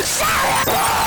Shut up!